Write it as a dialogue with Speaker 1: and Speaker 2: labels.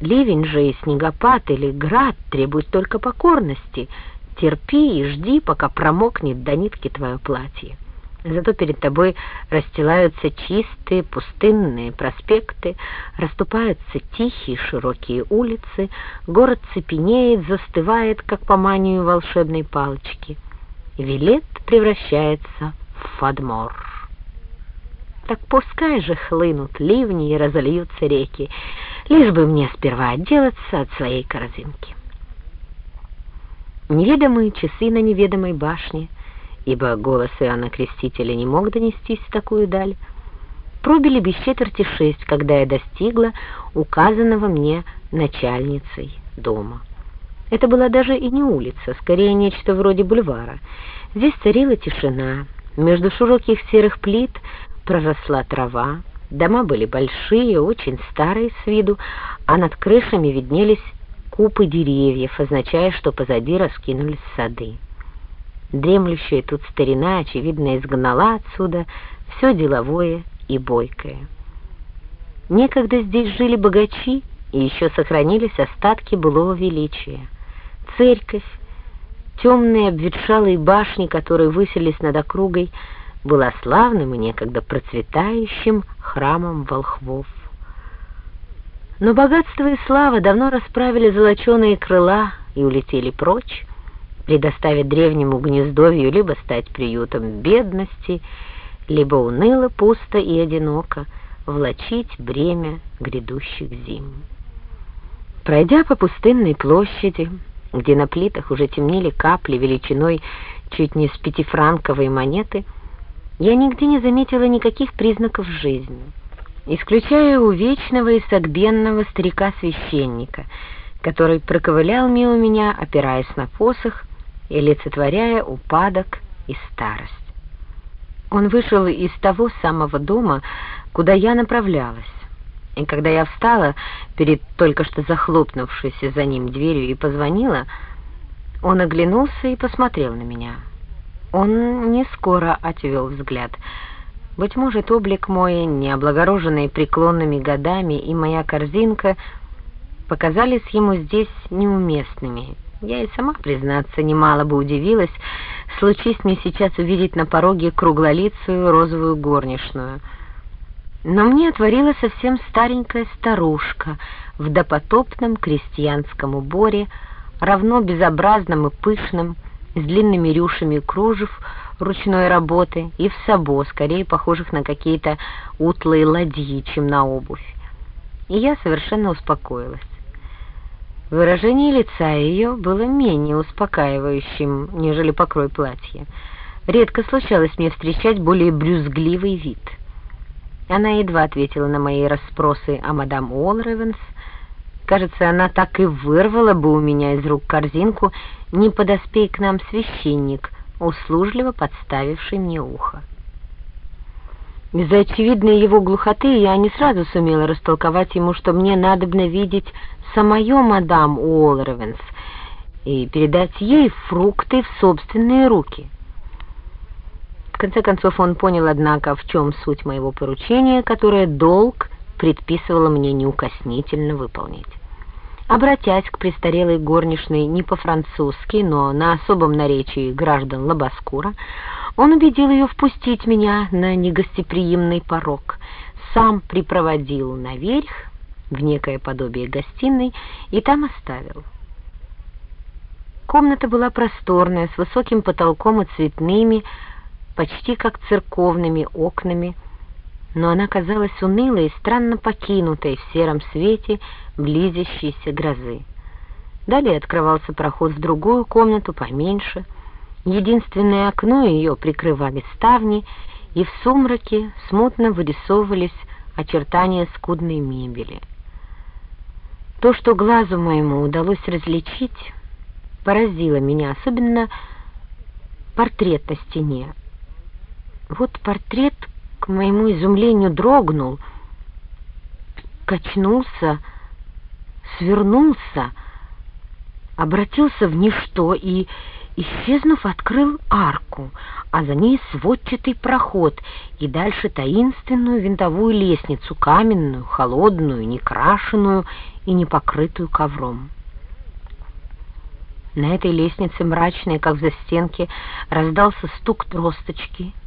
Speaker 1: Ливень же и снегопад или град требуют только покорности. Терпи и жди, пока промокнет до нитки твое платье. Зато перед тобой расстилаются чистые пустынные проспекты, расступаются тихие широкие улицы, город цепенеет, застывает, как по манию волшебной палочки. Вилет превращается в Фадмор. Так пускай же хлынут ливни и разольются реки, лишь бы мне сперва отделаться от своей корзинки. Неведомые часы на неведомой башне, ибо голос Иоанна Крестителя не мог донестись в такую даль, пробили без четверти шесть, когда я достигла указанного мне начальницей дома. Это была даже и не улица, скорее нечто вроде бульвара. Здесь царила тишина. Между широких серых плит проросла трава. Дома были большие, очень старые с виду, а над крышами виднелись купы деревьев, означая, что позади раскинулись сады. Дремлющая тут старина, очевидно, изгнала отсюда все деловое и бойкое. Некогда здесь жили богачи, и еще сохранились остатки былого величия. Церковь, темные обветшалые башни, которые высились над округой, была славным и некогда процветающим храмом волхвов. Но богатство и слава давно расправили золоченые крыла и улетели прочь, предоставить древнему гнездовью либо стать приютом бедности, либо уныло, пусто и одиноко влачить бремя грядущих зим. Пройдя по пустынной площади, где на плитах уже темнели капли величиной чуть не с пятифранковой монеты, я нигде не заметила никаких признаков жизни исключая увечного и согбенного старика-священника, который проковылял мимо меня, опираясь на посох и олицетворяя упадок и старость. Он вышел из того самого дома, куда я направлялась, и когда я встала перед только что захлопнувшейся за ним дверью и позвонила, он оглянулся и посмотрел на меня. Он не скоро отвел взгляд — быть может, облик мой, не облагороженный преклонными годами, и моя корзинка показались ему здесь неуместными. Я и сама, признаться, немало бы удивилась, случись мне сейчас увидеть на пороге круглолицую розовую горничную. Но мне отворила совсем старенькая старушка в допотопном крестьянском уборе, равно безобразным и пышным, с длинными рюшами кружев, ручной работы и в сабо, скорее похожих на какие-то утлые ладьи, чем на обувь. И я совершенно успокоилась. Выражение лица ее было менее успокаивающим, нежели покрой платья. Редко случалось мне встречать более брюзгливый вид. Она едва ответила на мои расспросы о мадам Уолревенс. Кажется, она так и вырвала бы у меня из рук корзинку, не подоспей к нам священник, услужливо подставивший мне ухо. Из-за очевидной его глухоты я не сразу сумела растолковать ему, что мне надобно видеть самое мадам Уоллервенс и передать ей фрукты в собственные руки. В конце концов он понял, однако, в чем суть моего поручения, которое долг предписывало мне неукоснительно выполнить. Обратясь к престарелой горничной не по-французски, но на особом наречии граждан Лабаскура, он убедил ее впустить меня на негостеприимный порог, сам припроводил наверх, в некое подобие гостиной, и там оставил. Комната была просторная, с высоким потолком и цветными, почти как церковными окнами, но она казалась унылой и странно покинутой в сером свете близящейся грозы. Далее открывался проход в другую комнату, поменьше. Единственное окно ее прикрывали ставни, и в сумраке смутно вырисовывались очертания скудной мебели. То, что глазу моему удалось различить, поразило меня, особенно портрет на стене. Вот портрет к моему изумлению дрогнул, качнулся, свернулся, обратился в ничто и Исчезнув, открыл арку, а за ней сводчатый проход и дальше таинственную винтовую лестницу, каменную, холодную, некрашенную и не покрытую ковром. На этой лестнице мрачной, как в застенке, раздался стук тросточки —